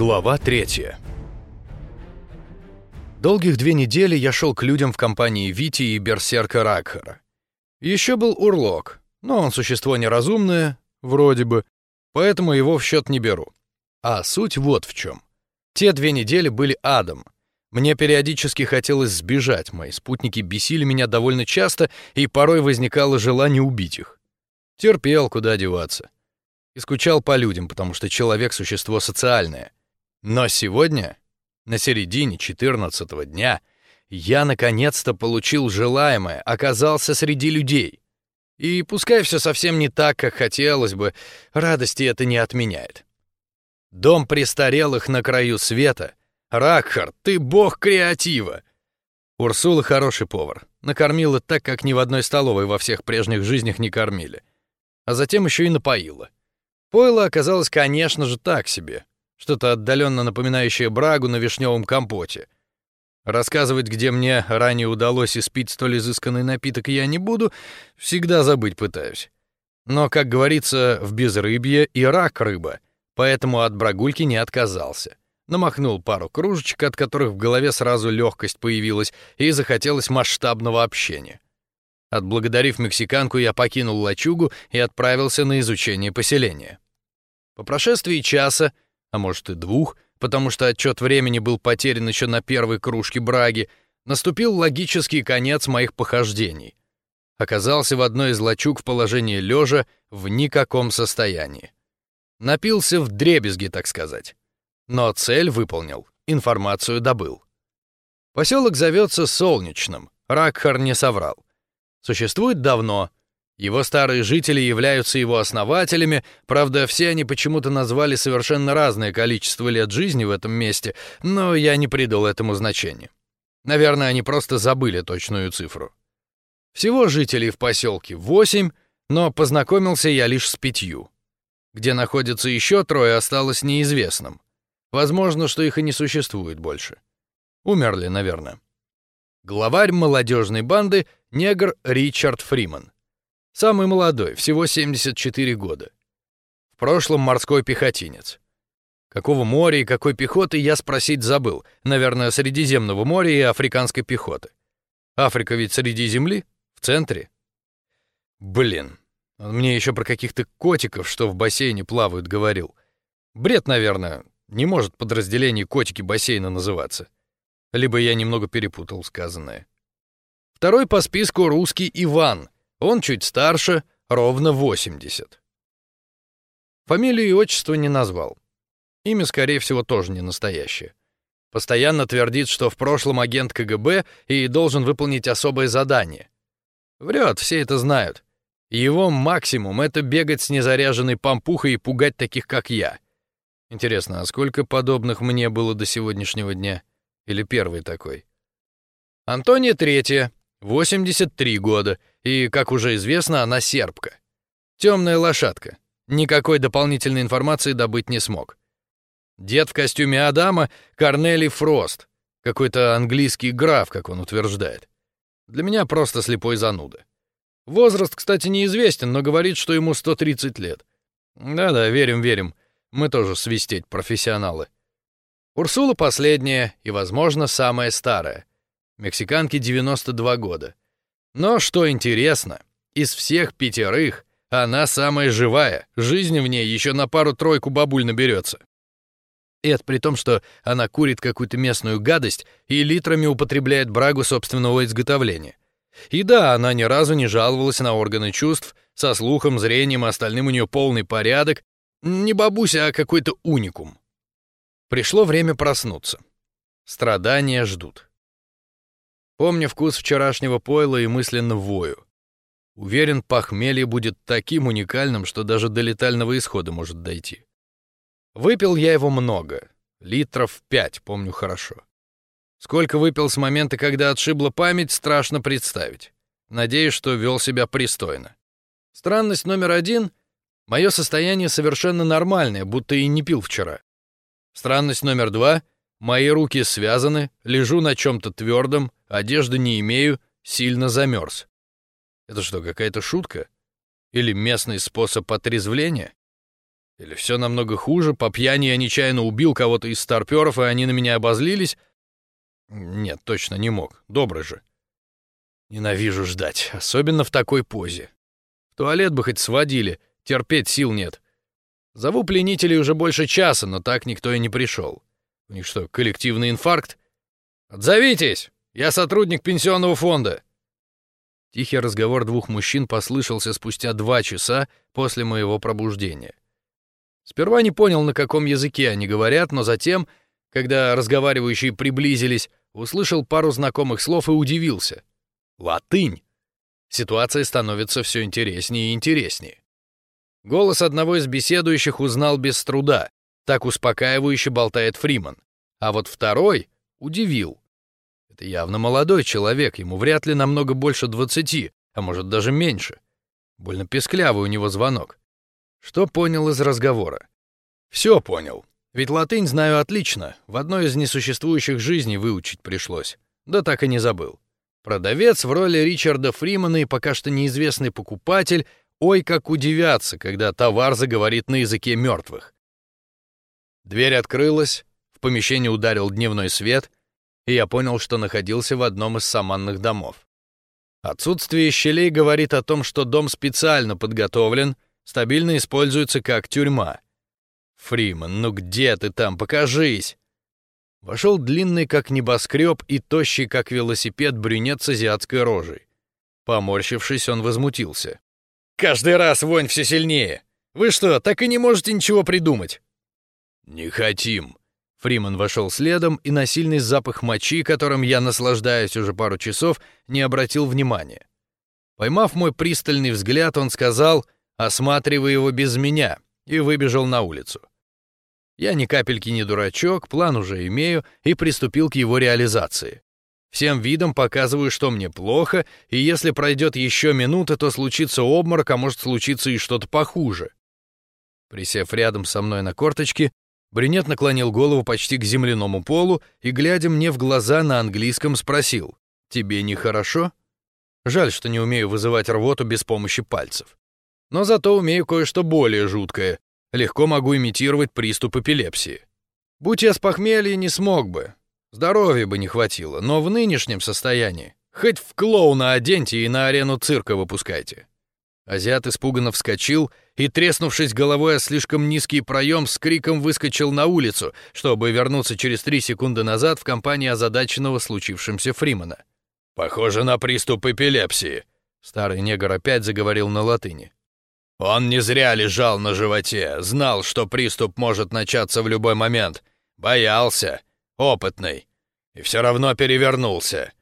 Глава третья. Долгих две недели я шел к людям в компании Вити и Берсерка Ракхара. Еще был Урлок, но он существо неразумное, вроде бы, поэтому его в счет не беру. А суть вот в чем. Те две недели были адом. Мне периодически хотелось сбежать, мои спутники бесили меня довольно часто, и порой возникало желание убить их. Терпел, куда деваться. И скучал по людям, потому что человек — существо социальное. Но сегодня, на середине четырнадцатого дня, я наконец-то получил желаемое, оказался среди людей. И пускай все совсем не так, как хотелось бы, радости это не отменяет. Дом престарелых на краю света. Ракхар, ты бог креатива. Урсула хороший повар. Накормила так, как ни в одной столовой во всех прежних жизнях не кормили. А затем еще и напоила. Пойло оказалось, конечно же, так себе. Что-то отдаленно напоминающее брагу на вишневом компоте. Рассказывать, где мне ранее удалось испить столь изысканный напиток, я не буду, всегда забыть пытаюсь. Но, как говорится, в безрыбье и рак рыба, поэтому от брагульки не отказался. Намахнул пару кружечек, от которых в голове сразу легкость появилась, и захотелось масштабного общения. Отблагодарив мексиканку, я покинул лачугу и отправился на изучение поселения. По прошествии часа, а может и двух, потому что отчет времени был потерян еще на первой кружке браги, наступил логический конец моих похождений. Оказался в одной из лачуг в положении лежа в никаком состоянии. Напился в дребезги, так сказать. Но цель выполнил, информацию добыл. Поселок зовется Солнечным, Ракхар не соврал. Существует давно. Его старые жители являются его основателями, правда, все они почему-то назвали совершенно разное количество лет жизни в этом месте, но я не придал этому значения. Наверное, они просто забыли точную цифру. Всего жителей в поселке восемь, но познакомился я лишь с пятью. Где находятся еще трое, осталось неизвестным. Возможно, что их и не существует больше. Умерли, наверное. Главарь молодежной банды — негр Ричард Фриман. Самый молодой, всего 74 года. В прошлом морской пехотинец. Какого моря и какой пехоты я спросить забыл. Наверное, Средиземного моря и африканской пехоты. Африка ведь среди земли, в центре. Блин, он мне еще про каких-то котиков, что в бассейне плавают, говорил. Бред, наверное. Не может подразделение котики бассейна называться либо я немного перепутал сказанное. Второй по списку русский Иван. Он чуть старше, ровно 80. Фамилию и отчество не назвал. Имя, скорее всего, тоже не настоящее. Постоянно твердит, что в прошлом агент КГБ и должен выполнить особое задание. Врет, все это знают. Его максимум — это бегать с незаряженной помпухой и пугать таких, как я. Интересно, а сколько подобных мне было до сегодняшнего дня? Или первый такой. Антония Третья, 83 года, и, как уже известно, она сербка. Темная лошадка. Никакой дополнительной информации добыть не смог. Дед в костюме Адама — Корнели Фрост. Какой-то английский граф, как он утверждает. Для меня просто слепой зануда. Возраст, кстати, неизвестен, но говорит, что ему 130 лет. Да-да, верим-верим. Мы тоже свистеть профессионалы. Урсула последняя и, возможно, самая старая. Мексиканке 92 года. Но, что интересно, из всех пятерых она самая живая, жизнь в ней еще на пару-тройку бабуль наберется. И это при том, что она курит какую-то местную гадость и литрами употребляет брагу собственного изготовления. И да, она ни разу не жаловалась на органы чувств, со слухом, зрением остальным у нее полный порядок. Не бабуся, а какой-то уникум. Пришло время проснуться. Страдания ждут. Помню вкус вчерашнего пойла и мысленно вою. Уверен, похмелье будет таким уникальным, что даже до летального исхода может дойти. Выпил я его много, литров пять, помню хорошо. Сколько выпил с момента, когда отшибла память, страшно представить. Надеюсь, что вел себя пристойно. Странность номер один — мое состояние совершенно нормальное, будто и не пил вчера. Странность номер два. Мои руки связаны, лежу на чем-то твердом, одежды не имею, сильно замерз. Это что, какая-то шутка? Или местный способ отрезвления? Или все намного хуже, по пьяни я нечаянно убил кого-то из старперов, и они на меня обозлились? Нет, точно не мог. Добрый же. Ненавижу ждать, особенно в такой позе. В туалет бы хоть сводили, терпеть сил нет. Зову пленителей уже больше часа, но так никто и не пришел. У них что, коллективный инфаркт? Отзовитесь! Я сотрудник пенсионного фонда. Тихий разговор двух мужчин послышался спустя два часа после моего пробуждения. Сперва не понял, на каком языке они говорят, но затем, когда разговаривающие приблизились, услышал пару знакомых слов и удивился. Латынь! Ситуация становится все интереснее и интереснее. Голос одного из беседующих узнал без труда, так успокаивающе болтает Фриман. А вот второй удивил. Это явно молодой человек, ему вряд ли намного больше двадцати, а может даже меньше. Больно песклявый у него звонок. Что понял из разговора? Все понял. Ведь латынь знаю отлично, в одной из несуществующих жизней выучить пришлось. Да так и не забыл. Продавец в роли Ричарда Фримана и пока что неизвестный покупатель, ой, как удивятся, когда товар заговорит на языке мертвых. Дверь открылась, в помещение ударил дневной свет, и я понял, что находился в одном из саманных домов. Отсутствие щелей говорит о том, что дом специально подготовлен — стабильно используется как тюрьма. Фриман, ну где ты там, покажись!» Вошел длинный, как небоскреб, и тощий, как велосипед, брюнет с азиатской рожей. Поморщившись, он возмутился. «Каждый раз вонь все сильнее! Вы что, так и не можете ничего придумать?» «Не хотим!» Фриман вошел следом, и на сильный запах мочи, которым я наслаждаюсь уже пару часов, не обратил внимания. Поймав мой пристальный взгляд, он сказал — осматривая его без меня, и выбежал на улицу. Я ни капельки не дурачок, план уже имею, и приступил к его реализации. Всем видом показываю, что мне плохо, и если пройдет еще минута, то случится обморок, а может случиться и что-то похуже. Присев рядом со мной на корточки, брюнет наклонил голову почти к земляному полу и, глядя мне в глаза на английском, спросил, «Тебе нехорошо?» Жаль, что не умею вызывать рвоту без помощи пальцев но зато умею кое-что более жуткое. Легко могу имитировать приступ эпилепсии. Будь я с похмелья, не смог бы. Здоровья бы не хватило, но в нынешнем состоянии хоть в клоуна оденьте и на арену цирка выпускайте. Азиат испуганно вскочил и, треснувшись головой о слишком низкий проем, с криком выскочил на улицу, чтобы вернуться через три секунды назад в компании озадаченного случившимся Фримана. «Похоже на приступ эпилепсии», — старый негр опять заговорил на латыни. Он не зря лежал на животе, знал, что приступ может начаться в любой момент. Боялся. Опытный. И все равно перевернулся.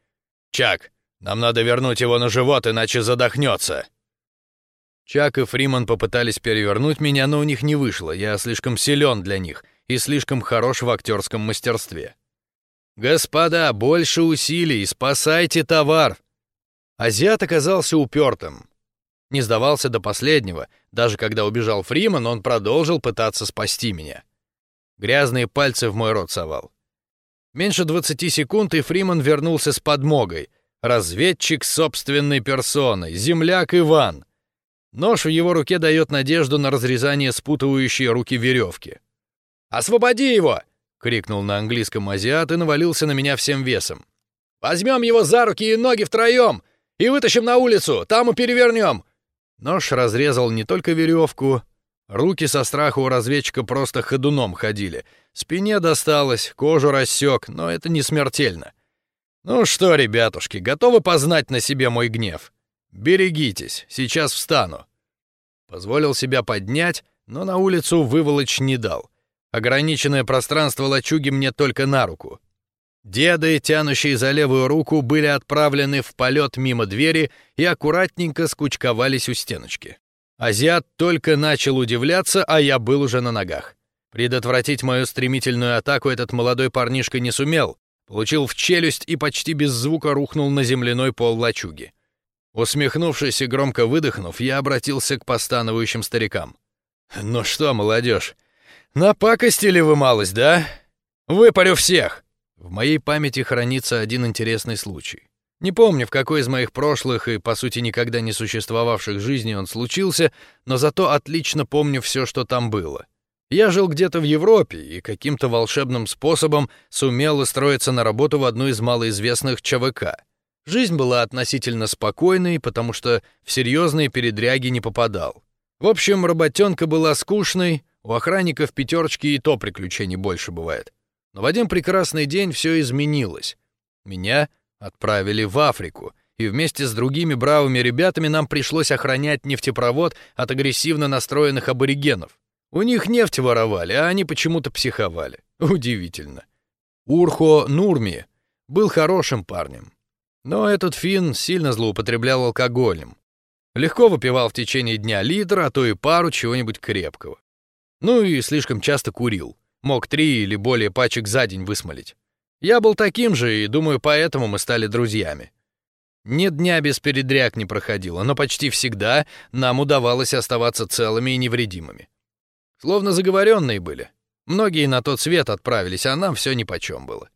Чак, нам надо вернуть его на живот, иначе задохнется. Чак и Фриман попытались перевернуть меня, но у них не вышло. Я слишком силен для них и слишком хорош в актерском мастерстве. «Господа, больше усилий, спасайте товар!» Азиат оказался упертым. Не сдавался до последнего. Даже когда убежал Фриман, он продолжил пытаться спасти меня. Грязные пальцы в мой рот совал. Меньше 20 секунд, и Фриман вернулся с подмогой. Разведчик собственной персоной, земляк Иван. Нож в его руке дает надежду на разрезание спутывающей руки веревки. «Освободи его!» — крикнул на английском азиат и навалился на меня всем весом. «Возьмем его за руки и ноги втроем и вытащим на улицу, там и перевернем. Нож разрезал не только веревку. Руки со страха у разведчика просто ходуном ходили. Спине досталось, кожу рассек, но это не смертельно. Ну что, ребятушки, готовы познать на себе мой гнев? Берегитесь, сейчас встану. Позволил себя поднять, но на улицу выволочь не дал. Ограниченное пространство лачуги мне только на руку. Деды, тянущие за левую руку, были отправлены в полет мимо двери и аккуратненько скучковались у стеночки. Азиат только начал удивляться, а я был уже на ногах. Предотвратить мою стремительную атаку этот молодой парнишка не сумел, получил в челюсть и почти без звука рухнул на земляной пол лачуги. Усмехнувшись и громко выдохнув, я обратился к постановающим старикам. «Ну что, молодежь, напакостили вы малость, да? Выпарю всех!» В моей памяти хранится один интересный случай. Не помню, в какой из моих прошлых и, по сути, никогда не существовавших жизней он случился, но зато отлично помню все, что там было. Я жил где-то в Европе и каким-то волшебным способом сумел устроиться на работу в одну из малоизвестных ЧВК. Жизнь была относительно спокойной, потому что в серьезные передряги не попадал. В общем, работенка была скучной, у охранников пятерочки и то приключений больше бывает. Но в один прекрасный день все изменилось. Меня отправили в Африку, и вместе с другими бравыми ребятами нам пришлось охранять нефтепровод от агрессивно настроенных аборигенов. У них нефть воровали, а они почему-то психовали. Удивительно. Урхо Нурми был хорошим парнем. Но этот фин сильно злоупотреблял алкоголем. Легко выпивал в течение дня литр, а то и пару чего-нибудь крепкого. Ну и слишком часто курил. Мог три или более пачек за день высмолить. Я был таким же, и, думаю, поэтому мы стали друзьями. Ни дня без передряг не проходило, но почти всегда нам удавалось оставаться целыми и невредимыми. Словно заговоренные были. Многие на тот свет отправились, а нам все нипочем было.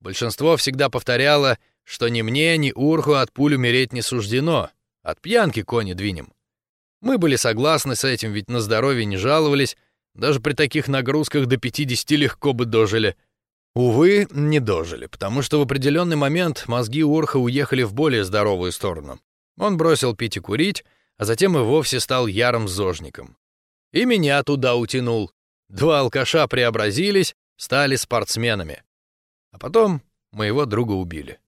Большинство всегда повторяло, что ни мне, ни Урху от пуль умереть не суждено, от пьянки кони двинем. Мы были согласны с этим, ведь на здоровье не жаловались, даже при таких нагрузках до 50 легко бы дожили. Увы, не дожили, потому что в определенный момент мозги Урха уехали в более здоровую сторону. Он бросил пить и курить, а затем и вовсе стал ярым зожником. И меня туда утянул. Два алкаша преобразились, стали спортсменами. А потом моего друга убили.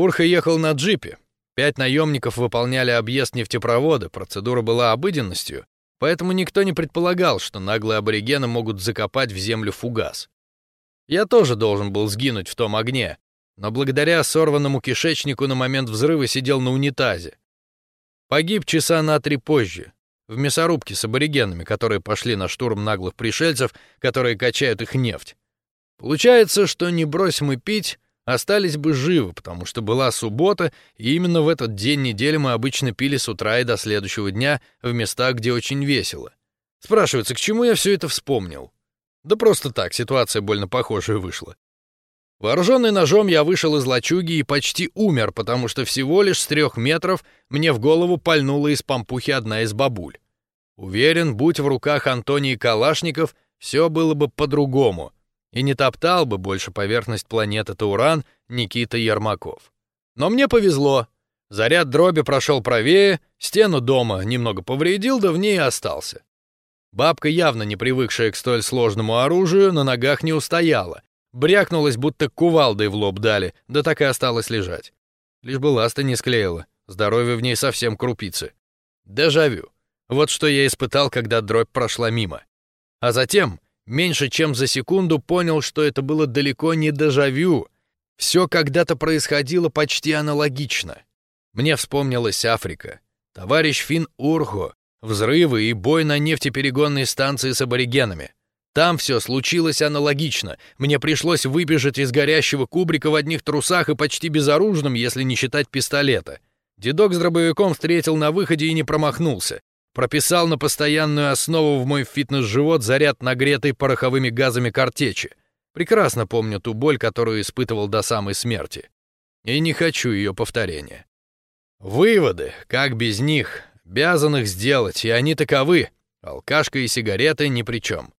Урха ехал на джипе. Пять наемников выполняли объезд нефтепровода, процедура была обыденностью, поэтому никто не предполагал, что наглые аборигены могут закопать в землю фугас. Я тоже должен был сгинуть в том огне, но благодаря сорванному кишечнику на момент взрыва сидел на унитазе. Погиб часа на три позже, в мясорубке с аборигенами, которые пошли на штурм наглых пришельцев, которые качают их нефть. Получается, что не брось мы пить, остались бы живы, потому что была суббота, и именно в этот день недели мы обычно пили с утра и до следующего дня в местах, где очень весело. Спрашивается, к чему я все это вспомнил? Да просто так, ситуация больно похожая вышла. Вооруженный ножом я вышел из лачуги и почти умер, потому что всего лишь с трех метров мне в голову пальнула из пампухи одна из бабуль. Уверен, будь в руках Антонии Калашников, все было бы по-другому, и не топтал бы больше поверхность планеты Тауран Никита Ермаков. Но мне повезло. Заряд дроби прошел правее, стену дома немного повредил, да в ней остался. Бабка, явно не привыкшая к столь сложному оружию, на ногах не устояла Брякнулась, будто кувалдой в лоб дали, да так и осталась лежать. Лишь бы ласта не склеила, здоровье в ней совсем крупицы. Дежавю. Вот что я испытал, когда дробь прошла мимо. А затем, меньше чем за секунду, понял, что это было далеко не дежавю. Все когда-то происходило почти аналогично. Мне вспомнилась Африка. Товарищ Фин Урхо, взрывы и бой на нефтеперегонной станции с аборигенами. Там все случилось аналогично. Мне пришлось выбежать из горящего кубрика в одних трусах и почти безоружным, если не считать пистолета. Дедок с дробовиком встретил на выходе и не промахнулся. Прописал на постоянную основу в мой фитнес-живот заряд нагретой пороховыми газами картечи. Прекрасно помню ту боль, которую испытывал до самой смерти. И не хочу ее повторения. Выводы, как без них, обязанных сделать, и они таковы. Алкашка и сигареты ни при чем.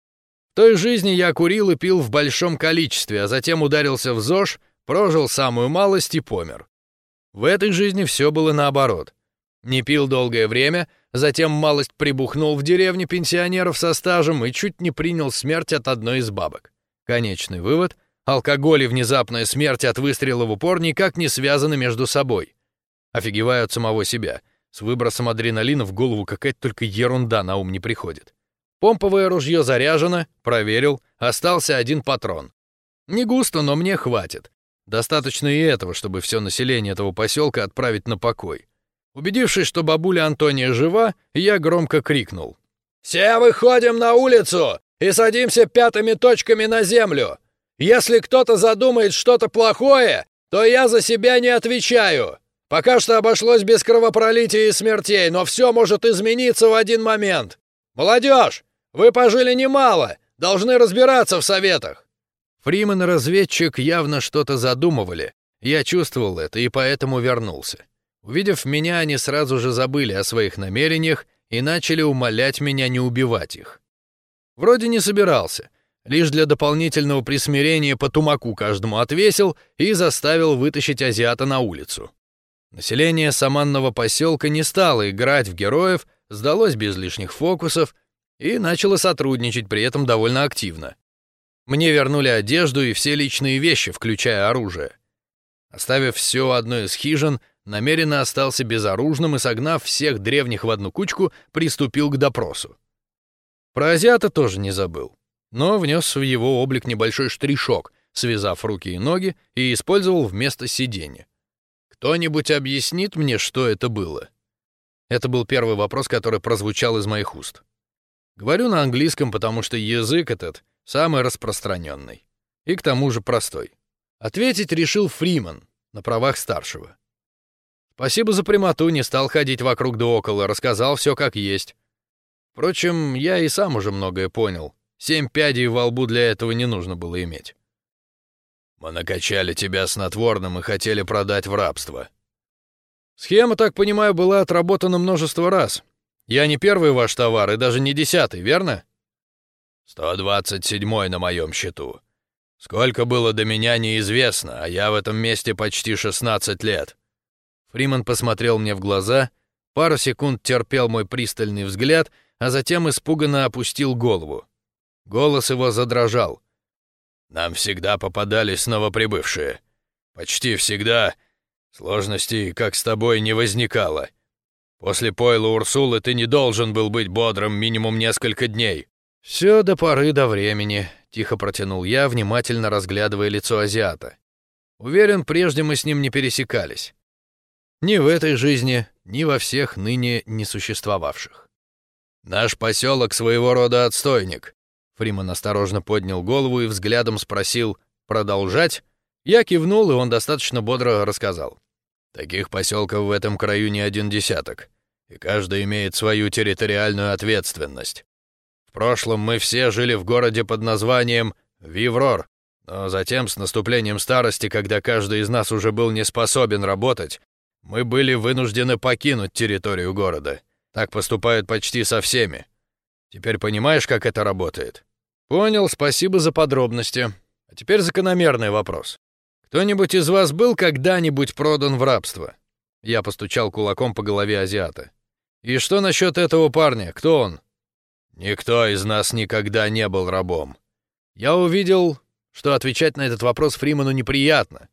В той жизни я курил и пил в большом количестве, а затем ударился в ЗОЖ, прожил самую малость и помер. В этой жизни все было наоборот. Не пил долгое время, затем малость прибухнул в деревне пенсионеров со стажем и чуть не принял смерть от одной из бабок. Конечный вывод — алкоголь и внезапная смерть от выстрела в упор никак не связаны между собой. Офигеваю от самого себя. С выбросом адреналина в голову какая-то только ерунда на ум не приходит. Помповое ружье заряжено, проверил, остался один патрон. Не густо, но мне хватит. Достаточно и этого, чтобы все население этого поселка отправить на покой. Убедившись, что бабуля Антония жива, я громко крикнул. «Все выходим на улицу и садимся пятыми точками на землю! Если кто-то задумает что-то плохое, то я за себя не отвечаю! Пока что обошлось без кровопролития и смертей, но все может измениться в один момент! Молодежь, вы пожили немало, должны разбираться в советах. Фриман и разведчик явно что-то задумывали, Я чувствовал это и поэтому вернулся. Увидев меня, они сразу же забыли о своих намерениях и начали умолять меня не убивать их. Вроде не собирался, лишь для дополнительного присмирения по тумаку каждому отвесил и заставил вытащить азиата на улицу. Население саманного поселка не стало играть в героев, сдалось без лишних фокусов и начало сотрудничать при этом довольно активно. Мне вернули одежду и все личные вещи, включая оружие. Оставив все одной из хижин, намеренно остался безоружным и, согнав всех древних в одну кучку, приступил к допросу. Про азиата тоже не забыл, но внес в его облик небольшой штришок, связав руки и ноги, и использовал вместо сиденья. «Кто-нибудь объяснит мне, что это было?» Это был первый вопрос, который прозвучал из моих уст. Говорю на английском, потому что язык этот самый распространенный. И к тому же простой. Ответить решил Фриман на правах старшего. Спасибо за прямоту, не стал ходить вокруг да около, рассказал все как есть. Впрочем, я и сам уже многое понял. Семь пядей во лбу для этого не нужно было иметь. Мы накачали тебя снотворным и хотели продать в рабство. Схема, так понимаю, была отработана множество раз. Я не первый ваш товар и даже не десятый, верно? Сто двадцать седьмой на моем счету. Сколько было до меня, неизвестно, а я в этом месте почти 16 лет». Фриман посмотрел мне в глаза, пару секунд терпел мой пристальный взгляд, а затем испуганно опустил голову. Голос его задрожал. «Нам всегда попадались новоприбывшие. Почти всегда. Сложностей, как с тобой, не возникало. После пойла Урсулы ты не должен был быть бодрым минимум несколько дней. Все до поры до времени тихо протянул я, внимательно разглядывая лицо азиата. Уверен, прежде мы с ним не пересекались. Ни в этой жизни, ни во всех ныне не существовавших. Наш поселок своего рода отстойник. Фриман осторожно поднял голову и взглядом спросил «Продолжать?» Я кивнул, и он достаточно бодро рассказал. Таких поселков в этом краю не один десяток, и каждый имеет свою территориальную ответственность. В прошлом мы все жили в городе под названием Виврор, но затем, с наступлением старости, когда каждый из нас уже был не способен работать, мы были вынуждены покинуть территорию города. Так поступают почти со всеми. Теперь понимаешь, как это работает? Понял, спасибо за подробности. А теперь закономерный вопрос. Кто-нибудь из вас был когда-нибудь продан в рабство? Я постучал кулаком по голове азиата. И что насчет этого парня? Кто он? Никто из нас никогда не был рабом. Я увидел, что отвечать на этот вопрос Фриману неприятно,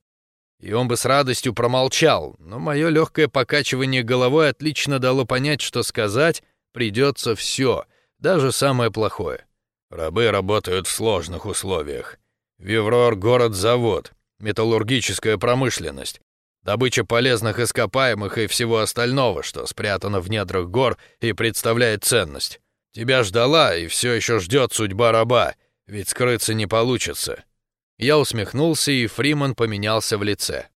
и он бы с радостью промолчал, но мое легкое покачивание головой отлично дало понять, что сказать придется все, даже самое плохое. Рабы работают в сложных условиях. Виврор — город-завод, металлургическая промышленность, добыча полезных ископаемых и всего остального, что спрятано в недрах гор и представляет ценность. Тебя ждала и все еще ждет судьба раба, ведь скрыться не получится». Я усмехнулся, и Фриман поменялся в лице.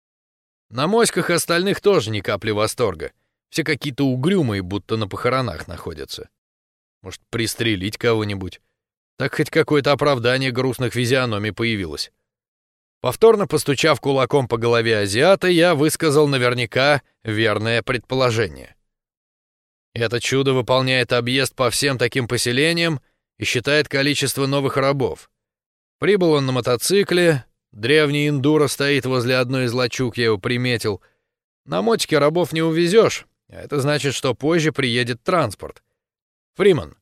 На моськах остальных тоже ни капли восторга. Все какие-то угрюмые, будто на похоронах находятся. Может, пристрелить кого-нибудь? Так хоть какое-то оправдание грустных физиономий появилось. Повторно постучав кулаком по голове азиата, я высказал наверняка верное предположение. Это чудо выполняет объезд по всем таким поселениям и считает количество новых рабов. Прибыл он на мотоцикле, древний индура стоит возле одной из лачуг, я его приметил. На мотике рабов не увезешь, а это значит, что позже приедет транспорт. Фриман,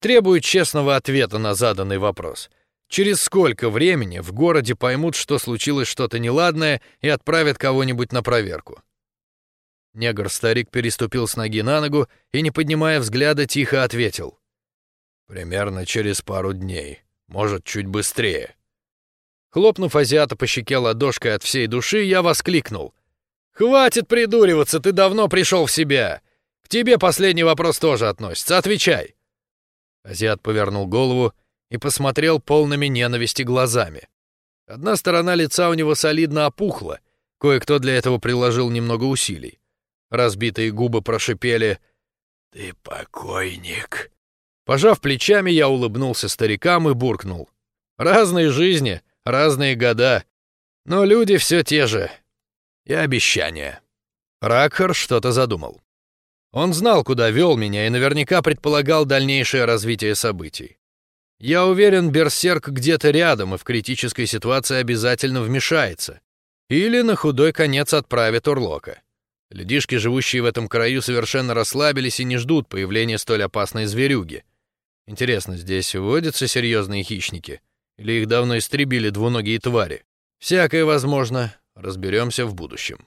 требую честного ответа на заданный вопрос. Через сколько времени в городе поймут, что случилось что-то неладное и отправят кого-нибудь на проверку? Негр-старик переступил с ноги на ногу и, не поднимая взгляда, тихо ответил. «Примерно через пару дней. Может, чуть быстрее». Хлопнув азиата по щеке ладошкой от всей души, я воскликнул. «Хватит придуриваться, ты давно пришел в себя. К тебе последний вопрос тоже относится. Отвечай». Азиат повернул голову и посмотрел полными ненависти глазами. Одна сторона лица у него солидно опухла, кое-кто для этого приложил немного усилий. Разбитые губы прошипели «Ты покойник». Пожав плечами, я улыбнулся старикам и буркнул. «Разные жизни, разные года, но люди все те же. и обещания. Ракхар что-то задумал. Он знал, куда вел меня, и наверняка предполагал дальнейшее развитие событий. Я уверен, Берсерк где-то рядом и в критической ситуации обязательно вмешается. Или на худой конец отправит Урлока. Людишки, живущие в этом краю, совершенно расслабились и не ждут появления столь опасной зверюги. Интересно, здесь водятся серьезные хищники? Или их давно истребили двуногие твари? Всякое возможно, разберемся в будущем.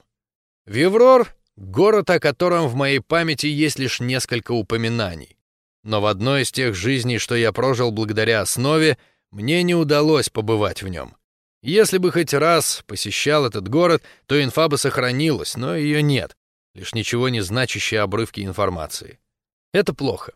Виврор — город, о котором в моей памяти есть лишь несколько упоминаний. Но в одной из тех жизней, что я прожил благодаря основе, мне не удалось побывать в нем. Если бы хоть раз посещал этот город, то инфа бы сохранилась, но ее нет. Лишь ничего не значащие обрывки информации. Это плохо.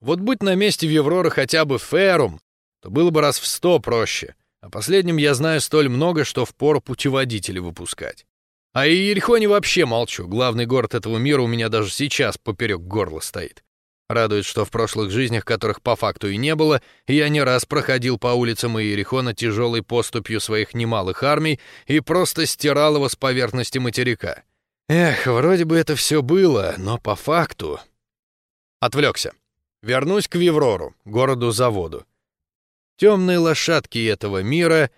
Вот будь на месте Веврора хотя бы Ферум, то было бы раз в сто проще. О последнем я знаю столь много, что впору путеводители выпускать. А и Иерихоне вообще молчу. Главный город этого мира у меня даже сейчас поперек горла стоит. Радует, что в прошлых жизнях, которых по факту и не было, я не раз проходил по улицам Иерихона тяжелой поступью своих немалых армий и просто стирал его с поверхности материка. Эх, вроде бы это все было, но по факту... Отвлекся. Вернусь к Виврору, городу-заводу. Темные лошадки этого мира,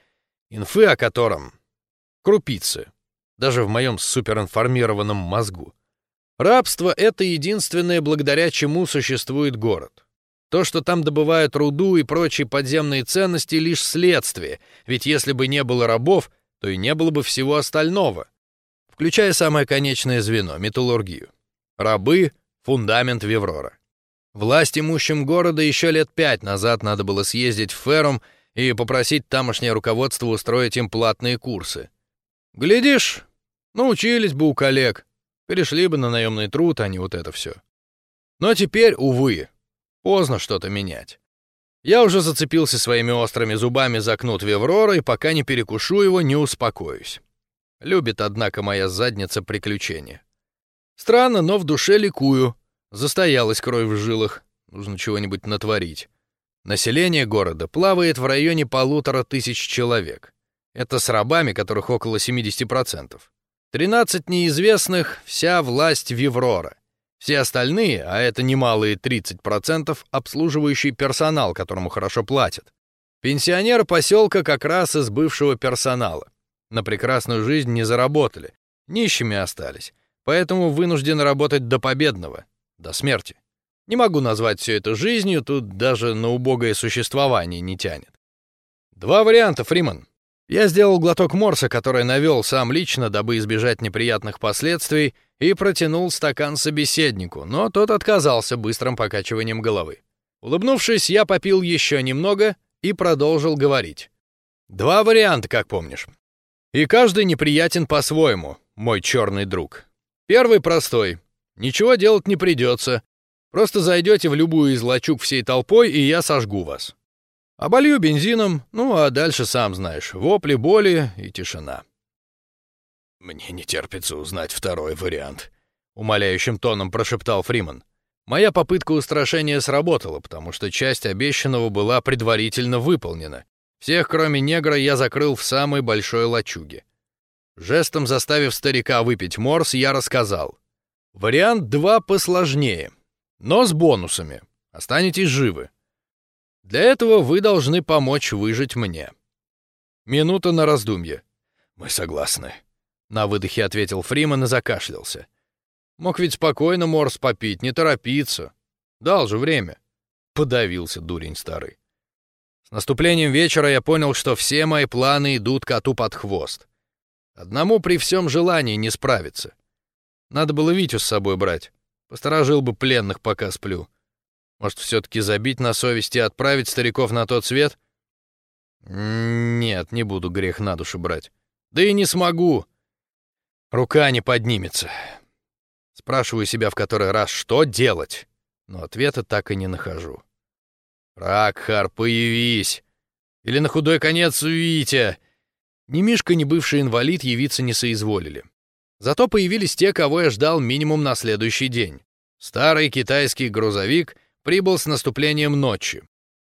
инфы о котором — крупицы, даже в моем суперинформированном мозгу. Рабство — это единственное, благодаря чему существует город. То, что там добывают руду и прочие подземные ценности, лишь следствие, ведь если бы не было рабов, то и не было бы всего остального, включая самое конечное звено — металлургию. Рабы — фундамент Веврора. Власть имущим города еще лет пять назад надо было съездить в Ферум и попросить тамошнее руководство устроить им платные курсы. Глядишь, научились бы у коллег, Перешли бы на наемный труд, а не вот это все. Но теперь, увы, поздно что-то менять. Я уже зацепился своими острыми зубами за кнут Веврора, и пока не перекушу его, не успокоюсь. Любит, однако, моя задница приключения. Странно, но в душе ликую. Застоялась кровь в жилах. Нужно чего-нибудь натворить. Население города плавает в районе полутора тысяч человек. Это с рабами, которых около 70%. Тринадцать неизвестных — вся власть Виврора. Все остальные, а это немалые 30%, обслуживающий персонал, которому хорошо платят. Пенсионеры поселка как раз из бывшего персонала. На прекрасную жизнь не заработали, нищими остались, поэтому вынуждены работать до победного, до смерти. Не могу назвать все это жизнью, тут даже на убогое существование не тянет. Два варианта, Фриман. Я сделал глоток морса, который навел сам лично, дабы избежать неприятных последствий, и протянул стакан собеседнику, но тот отказался быстрым покачиванием головы. Улыбнувшись, я попил еще немного и продолжил говорить. Два варианта, как помнишь. И каждый неприятен по-своему, мой черный друг. Первый простой. Ничего делать не придется. Просто зайдете в любую из лачуг всей толпой, и я сожгу вас. Оболью бензином, ну а дальше сам знаешь, вопли боли и тишина. «Мне не терпится узнать второй вариант», — умоляющим тоном прошептал Фриман. Моя попытка устрашения сработала, потому что часть обещанного была предварительно выполнена. Всех, кроме негра, я закрыл в самой большой лачуге. Жестом заставив старика выпить морс, я рассказал. Вариант 2 посложнее, но с бонусами. Останетесь живы. Для этого вы должны помочь выжить мне. Минута на раздумье. Мы согласны. На выдохе ответил Фриман и закашлялся. Мог ведь спокойно морс попить, не торопиться. Дал же время. Подавился дурень старый. С наступлением вечера я понял, что все мои планы идут коту под хвост. Одному при всем желании не справиться. Надо было Витю с собой брать. Посторожил бы пленных, пока сплю. Может, все-таки забить на совести и отправить стариков на тот свет? Нет, не буду грех на душу брать. Да и не смогу. Рука не поднимется. Спрашиваю себя в который раз, что делать, но ответа так и не нахожу. Ракхар, появись! Или на худой конец Витя! Ни Мишка, ни бывший инвалид явиться не соизволили. Зато появились те, кого я ждал минимум на следующий день. Старый китайский грузовик прибыл с наступлением ночи.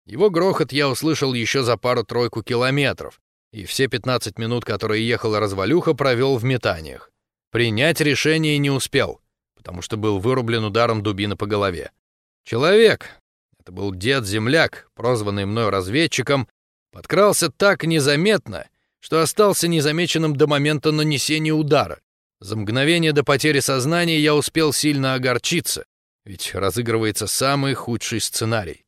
Его грохот я услышал еще за пару-тройку километров, и все 15 минут, которые ехала развалюха, провел в метаниях. Принять решение не успел, потому что был вырублен ударом дубины по голове. Человек, это был дед-земляк, прозванный мной разведчиком, подкрался так незаметно, что остался незамеченным до момента нанесения удара. За мгновение до потери сознания я успел сильно огорчиться, ведь разыгрывается самый худший сценарий.